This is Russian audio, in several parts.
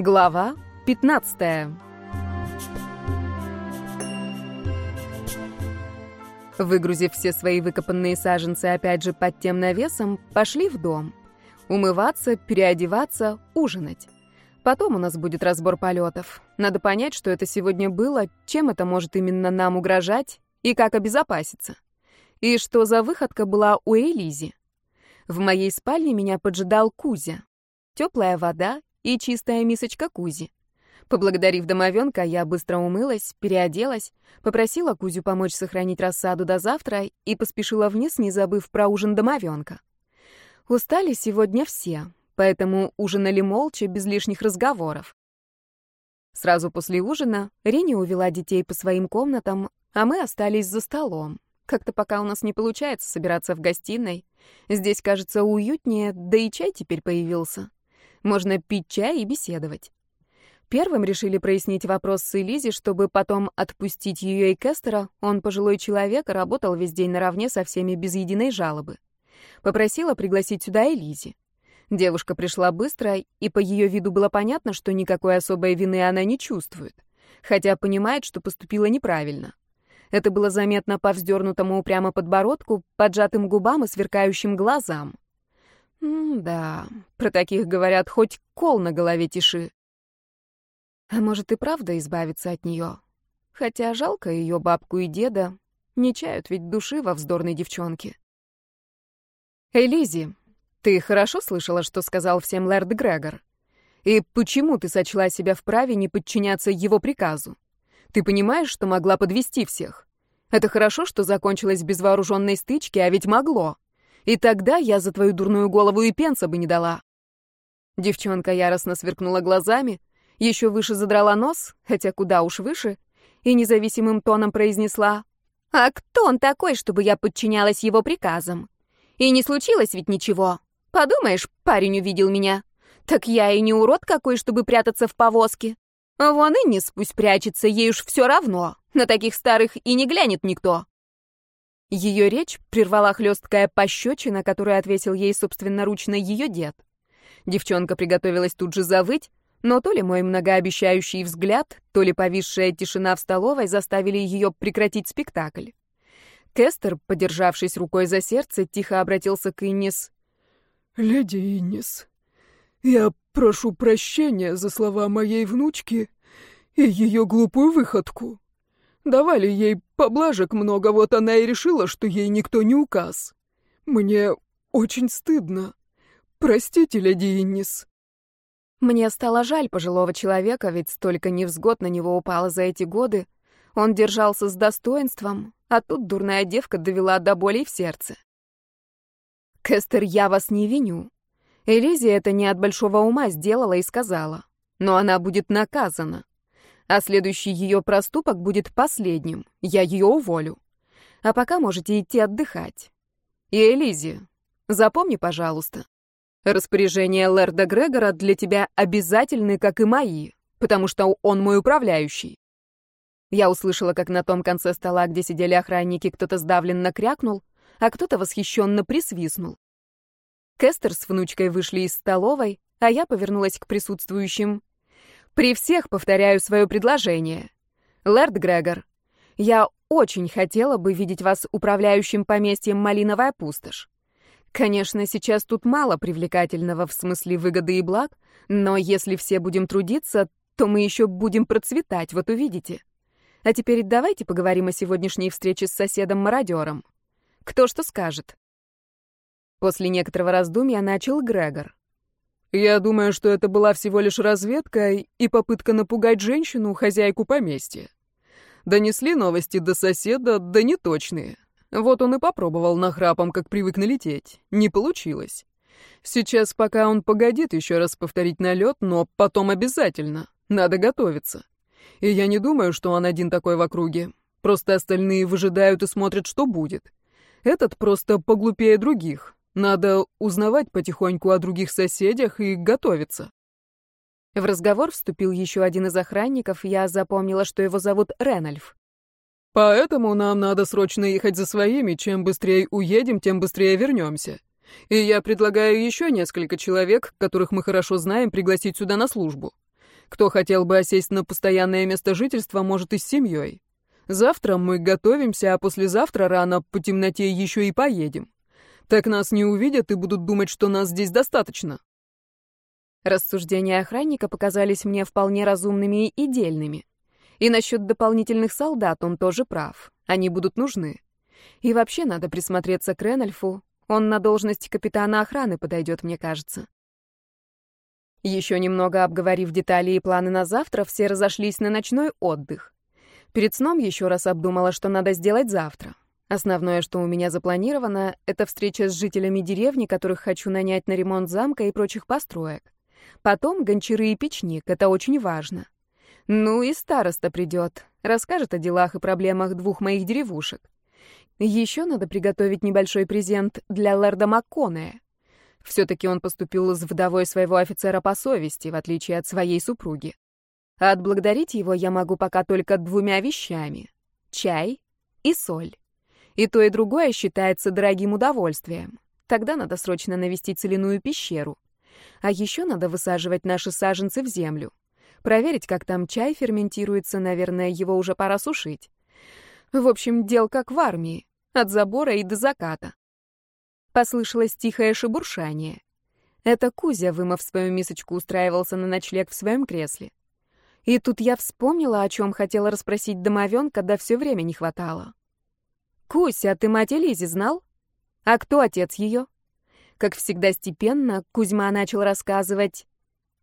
Глава 15 Выгрузив все свои выкопанные саженцы опять же под тем навесом, пошли в дом. Умываться, переодеваться, ужинать. Потом у нас будет разбор полетов. Надо понять, что это сегодня было, чем это может именно нам угрожать и как обезопаситься. И что за выходка была у Элизи. В моей спальне меня поджидал Кузя. Теплая вода и чистая мисочка Кузи. Поблагодарив домовенка, я быстро умылась, переоделась, попросила Кузю помочь сохранить рассаду до завтра и поспешила вниз, не забыв про ужин домовенка. Устали сегодня все, поэтому ужинали молча, без лишних разговоров. Сразу после ужина Рини увела детей по своим комнатам, а мы остались за столом. Как-то пока у нас не получается собираться в гостиной. Здесь, кажется, уютнее, да и чай теперь появился. Можно пить чай и беседовать. Первым решили прояснить вопрос с Элизи, чтобы потом отпустить ее и Кестера. Он пожилой человек, работал весь день наравне со всеми без единой жалобы. Попросила пригласить сюда Элизи. Девушка пришла быстро, и по ее виду было понятно, что никакой особой вины она не чувствует, хотя понимает, что поступила неправильно. Это было заметно по вздернутому упрямо подбородку, поджатым губам и сверкающим глазам. М-да, про таких говорят, хоть кол на голове тиши. А может и правда избавиться от нее? Хотя жалко ее бабку и деда, не чают ведь души во вздорной девчонке. Элизи, ты хорошо слышала, что сказал всем лэрд Грегор? И почему ты сочла себя вправе не подчиняться его приказу? Ты понимаешь, что могла подвести всех? Это хорошо, что закончилось без вооруженной стычки, а ведь могло. И тогда я за твою дурную голову и пенса бы не дала. Девчонка яростно сверкнула глазами, еще выше задрала нос, хотя куда уж выше, и независимым тоном произнесла «А кто он такой, чтобы я подчинялась его приказам? И не случилось ведь ничего. Подумаешь, парень увидел меня. Так я и не урод какой, чтобы прятаться в повозке. Вон и не пусть прячется, ей уж все равно. На таких старых и не глянет никто». Ее речь прервала хлесткая пощечина, которую ответил ей собственноручно ее дед. Девчонка приготовилась тут же завыть, но то ли мой многообещающий взгляд, то ли повисшая тишина в столовой заставили ее прекратить спектакль. Кестер, подержавшись рукой за сердце, тихо обратился к Иннис. «Леди Иннис, я прошу прощения за слова моей внучки и ее глупую выходку. Давали ей поблажек много, вот она и решила, что ей никто не указ. Мне очень стыдно. Простите, леди Иннис». Мне стало жаль пожилого человека, ведь столько невзгод на него упало за эти годы. Он держался с достоинством, а тут дурная девка довела до боли в сердце. «Кестер, я вас не виню. Элизи это не от большого ума сделала и сказала. Но она будет наказана. А следующий ее проступок будет последним. Я ее уволю. А пока можете идти отдыхать. И Элизи, запомни, пожалуйста, Распоряжения Лэрда Грегора для тебя обязательны, как и мои, потому что он мой управляющий. Я услышала, как на том конце стола, где сидели охранники, кто-то сдавленно крякнул, а кто-то восхищенно присвистнул. Кестер с внучкой вышли из столовой, а я повернулась к присутствующим. При всех повторяю свое предложение. Лэрд Грегор, я очень хотела бы видеть вас управляющим поместьем Малиновая пустошь. Конечно, сейчас тут мало привлекательного в смысле выгоды и благ, но если все будем трудиться, то мы еще будем процветать, вот увидите. А теперь давайте поговорим о сегодняшней встрече с соседом-мародером. Кто что скажет? После некоторого раздумья начал Грегор. «Я думаю, что это была всего лишь разведка и попытка напугать женщину, хозяйку поместья. Донесли новости до соседа, да неточные. Вот он и попробовал нахрапом, как привык налететь. Не получилось. Сейчас пока он погодит еще раз повторить налет, но потом обязательно. Надо готовиться. И я не думаю, что он один такой в округе. Просто остальные выжидают и смотрят, что будет. Этот просто поглупее других. Надо узнавать потихоньку о других соседях и готовиться. В разговор вступил еще один из охранников, я запомнила, что его зовут Ренальф. Поэтому нам надо срочно ехать за своими. Чем быстрее уедем, тем быстрее вернемся. И я предлагаю еще несколько человек, которых мы хорошо знаем, пригласить сюда на службу. Кто хотел бы осесть на постоянное место жительства, может и с семьей. Завтра мы готовимся, а послезавтра рано по темноте еще и поедем. Так нас не увидят и будут думать, что нас здесь достаточно. Рассуждения охранника показались мне вполне разумными и дельными. И насчет дополнительных солдат он тоже прав. Они будут нужны. И вообще надо присмотреться к Ренальфу. Он на должность капитана охраны подойдет, мне кажется. Еще немного обговорив детали и планы на завтра, все разошлись на ночной отдых. Перед сном еще раз обдумала, что надо сделать завтра. Основное, что у меня запланировано, это встреча с жителями деревни, которых хочу нанять на ремонт замка и прочих построек. Потом гончары и печник, это очень важно. Ну и староста придет, расскажет о делах и проблемах двух моих деревушек. Еще надо приготовить небольшой презент для лорда Макконея. Все-таки он поступил с вдовой своего офицера по совести, в отличие от своей супруги. А отблагодарить его я могу пока только двумя вещами — чай и соль. И то, и другое считается дорогим удовольствием. Тогда надо срочно навестить соляную пещеру. А еще надо высаживать наши саженцы в землю. Проверить, как там чай ферментируется, наверное, его уже пора сушить. В общем, дел как в армии, от забора и до заката. Послышалось тихое шебуршание. Это Кузя, вымыв свою мисочку, устраивался на ночлег в своем кресле. И тут я вспомнила, о чем хотела расспросить домовенка, да все время не хватало. «Куся, ты мать Элизи знал? А кто отец ее?» Как всегда степенно, Кузьма начал рассказывать.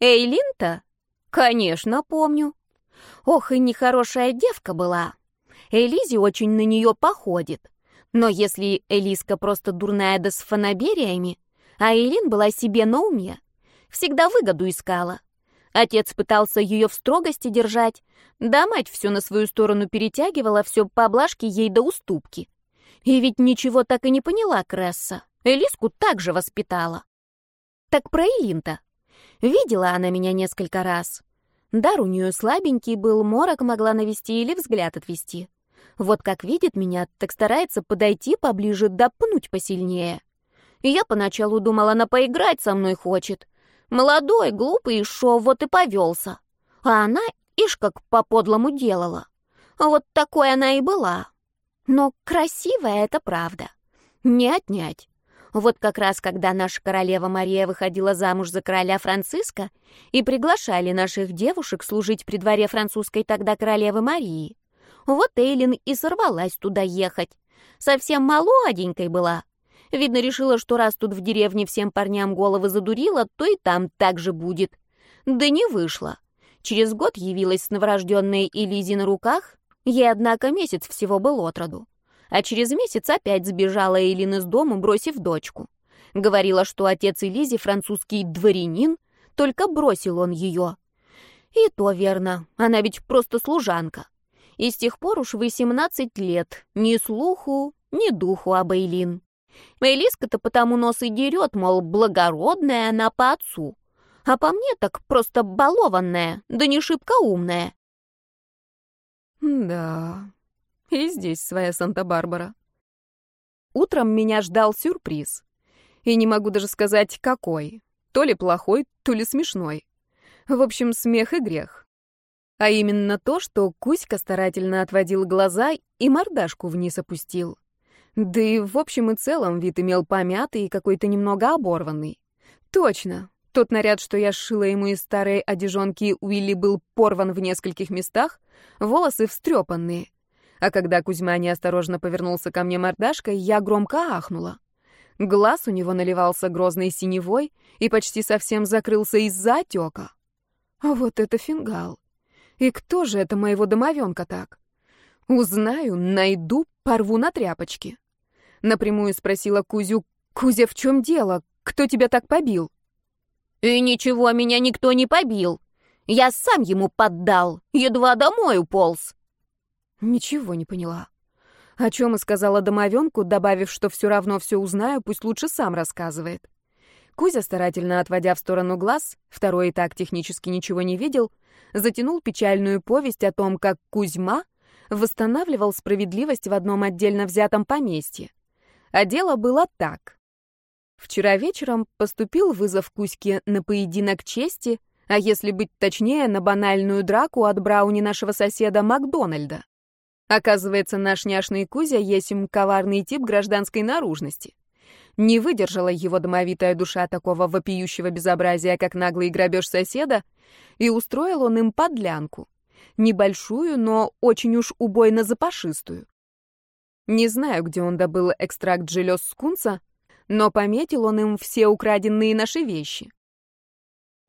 «Эйлин-то? Конечно, помню. Ох, и нехорошая девка была. Элизи очень на нее походит. Но если Элиска просто дурная да с фанабериями, а Эйлин была себе на уме, всегда выгоду искала. Отец пытался ее в строгости держать, да мать все на свою сторону перетягивала, все поблажки ей до уступки. И ведь ничего так и не поняла Кресса. Элиску также воспитала. Так про Элинта. Видела она меня несколько раз. Дар у нее слабенький был, морок могла навести или взгляд отвести. Вот как видит меня, так старается подойти поближе, да пнуть посильнее. Я поначалу думала, она поиграть со мной хочет. Молодой, глупый, шо, вот и повелся. А она, ишь, как по-подлому делала. Вот такой она и была. Но красивая это правда. Не отнять. Вот как раз, когда наша королева Мария выходила замуж за короля Франциска и приглашали наших девушек служить при дворе французской тогда королевы Марии. Вот Эйлин и сорвалась туда ехать. Совсем молоденькой была. Видно, решила, что раз тут в деревне всем парням головы задурила, то и там так же будет. Да не вышло. Через год явилась с новорожденной Элизи на руках, Ей, однако, месяц всего был от роду. А через месяц опять сбежала Элин из дома, бросив дочку. Говорила, что отец Элизи французский дворянин, только бросил он ее. И то верно, она ведь просто служанка. И с тех пор уж 18 лет, ни слуху, ни духу об Эйлин. Элиска-то потому нос и дерет, мол, благородная она по отцу. А по мне так просто балованная, да не шибко умная. Да, и здесь своя Санта-Барбара. Утром меня ждал сюрприз. И не могу даже сказать, какой. То ли плохой, то ли смешной. В общем, смех и грех. А именно то, что Кузька старательно отводил глаза и мордашку вниз опустил. Да и в общем и целом вид имел помятый и какой-то немного оборванный. Точно, тот наряд, что я сшила ему из старой одежонки Уилли, был порван в нескольких местах, волосы встрепанные. А когда Кузьма неосторожно повернулся ко мне мордашкой, я громко ахнула. Глаз у него наливался грозной синевой и почти совсем закрылся из-за отека. Вот это фингал. И кто же это моего домовенка так? Узнаю, найду, порву на тряпочки. Напрямую спросила Кузю, «Кузя, в чем дело? Кто тебя так побил?» «И ничего, меня никто не побил. Я сам ему поддал, едва домой уполз». Ничего не поняла. О чем и сказала домовенку, добавив, что все равно все узнаю, пусть лучше сам рассказывает. Кузя, старательно отводя в сторону глаз, второй и так технически ничего не видел, затянул печальную повесть о том, как Кузьма восстанавливал справедливость в одном отдельно взятом поместье. А дело было так. Вчера вечером поступил вызов Кузьке на поединок чести А если быть точнее, на банальную драку от Брауни нашего соседа Макдональда. Оказывается, наш няшный Кузя есть им коварный тип гражданской наружности. Не выдержала его домовитая душа такого вопиющего безобразия, как наглый грабеж соседа, и устроил он им подлянку. Небольшую, но очень уж убойно запашистую. Не знаю, где он добыл экстракт желез скунса, но пометил он им все украденные наши вещи.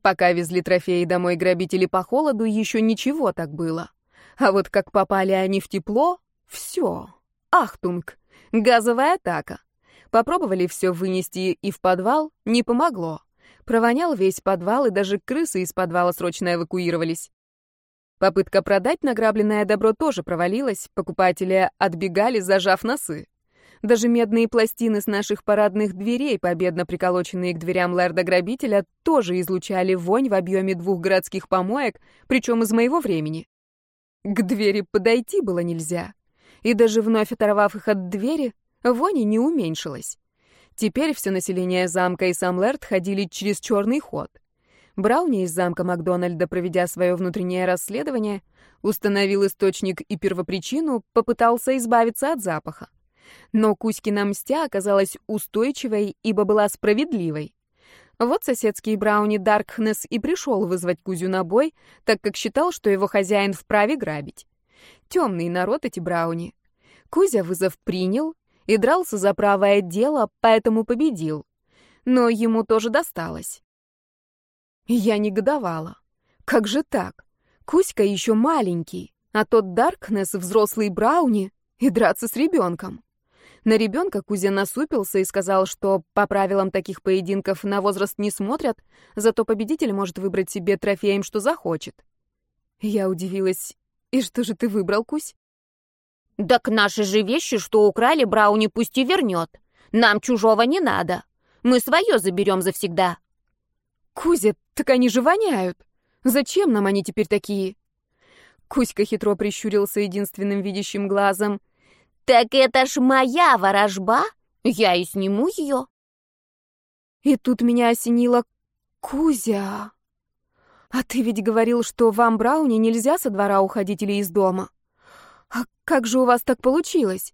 Пока везли трофеи домой грабители по холоду, еще ничего так было. А вот как попали они в тепло, все. Ахтунг. Газовая атака. Попробовали все вынести и в подвал, не помогло. Провонял весь подвал, и даже крысы из подвала срочно эвакуировались. Попытка продать награбленное добро тоже провалилась, покупатели отбегали, зажав носы. Даже медные пластины с наших парадных дверей, победно приколоченные к дверям лэрда-грабителя, тоже излучали вонь в объеме двух городских помоек, причем из моего времени. К двери подойти было нельзя. И даже вновь оторвав их от двери, вони не уменьшилась. Теперь все население замка и сам Лэрд ходили через черный ход. Брауни из замка Макдональда, проведя свое внутреннее расследование, установил источник и первопричину, попытался избавиться от запаха. Но Кузькина мстя оказалась устойчивой, ибо была справедливой. Вот соседский Брауни Даркнесс и пришел вызвать Кузю на бой, так как считал, что его хозяин вправе грабить. Темный народ эти Брауни. Кузя вызов принял и дрался за правое дело, поэтому победил. Но ему тоже досталось. Я негодовала. Как же так? Кузька еще маленький, а тот Даркнесс взрослый Брауни и драться с ребенком. На ребенка Кузя насупился и сказал, что по правилам таких поединков на возраст не смотрят, зато победитель может выбрать себе трофеем, что захочет. Я удивилась. «И что же ты выбрал, Кузь?» «Так наши же вещи, что украли, Брауни пусть и вернет. Нам чужого не надо. Мы свое заберем завсегда». «Кузя, так они же воняют. Зачем нам они теперь такие?» Кузька хитро прищурился единственным видящим глазом — «Так это ж моя ворожба! Я и сниму ее!» И тут меня осенило «Кузя!» «А ты ведь говорил, что вам, Брауни, нельзя со двора уходить или из дома. А как же у вас так получилось?»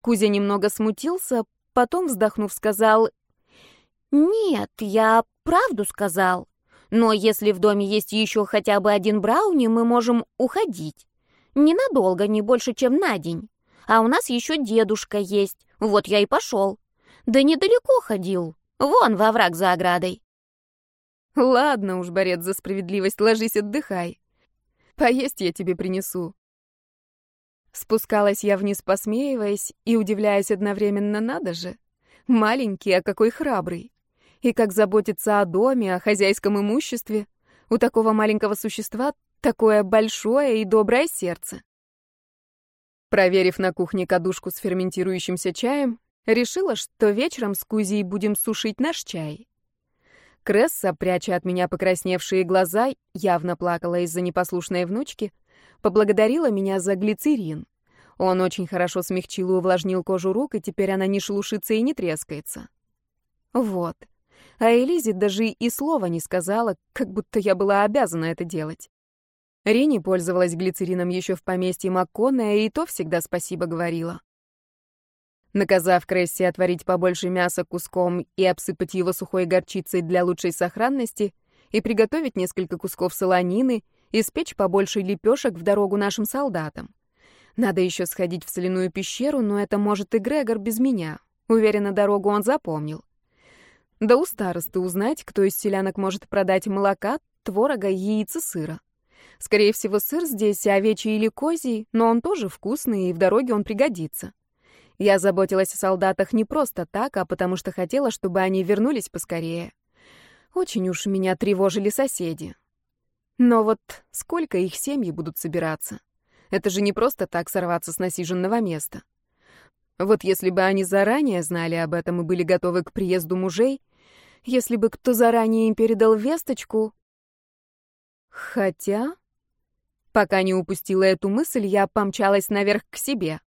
Кузя немного смутился, потом, вздохнув, сказал «Нет, я правду сказал. Но если в доме есть еще хотя бы один Брауни, мы можем уходить. Ненадолго, не больше, чем на день. А у нас еще дедушка есть. Вот я и пошел. Да недалеко ходил. Вон во враг за оградой. Ладно уж, борец за справедливость, ложись отдыхай. Поесть я тебе принесу. Спускалась я вниз, посмеиваясь и удивляясь одновременно, надо же. Маленький, а какой храбрый. И как заботится о доме, о хозяйском имуществе. У такого маленького существа такое большое и доброе сердце. Проверив на кухне кадушку с ферментирующимся чаем, решила, что вечером с Кузей будем сушить наш чай. Кресса, пряча от меня покрасневшие глаза, явно плакала из-за непослушной внучки, поблагодарила меня за глицерин. Он очень хорошо смягчил и увлажнил кожу рук, и теперь она не шелушится и не трескается. Вот. А Элизе даже и слова не сказала, как будто я была обязана это делать. Рини пользовалась глицерином еще в поместье Маккона, и то всегда спасибо говорила. Наказав Кресси отварить побольше мяса куском и обсыпать его сухой горчицей для лучшей сохранности, и приготовить несколько кусков солонины, и спечь побольше лепешек в дорогу нашим солдатам. Надо еще сходить в соляную пещеру, но это может и Грегор без меня. Уверена, дорогу он запомнил. Да у старосты узнать, кто из селянок может продать молока, творога, яиц и сыра. Скорее всего, сыр здесь овечий или козий, но он тоже вкусный, и в дороге он пригодится. Я заботилась о солдатах не просто так, а потому что хотела, чтобы они вернулись поскорее. Очень уж меня тревожили соседи. Но вот сколько их семьи будут собираться? Это же не просто так сорваться с насиженного места. Вот если бы они заранее знали об этом и были готовы к приезду мужей, если бы кто заранее им передал весточку... Хотя... Пока не упустила эту мысль, я помчалась наверх к себе.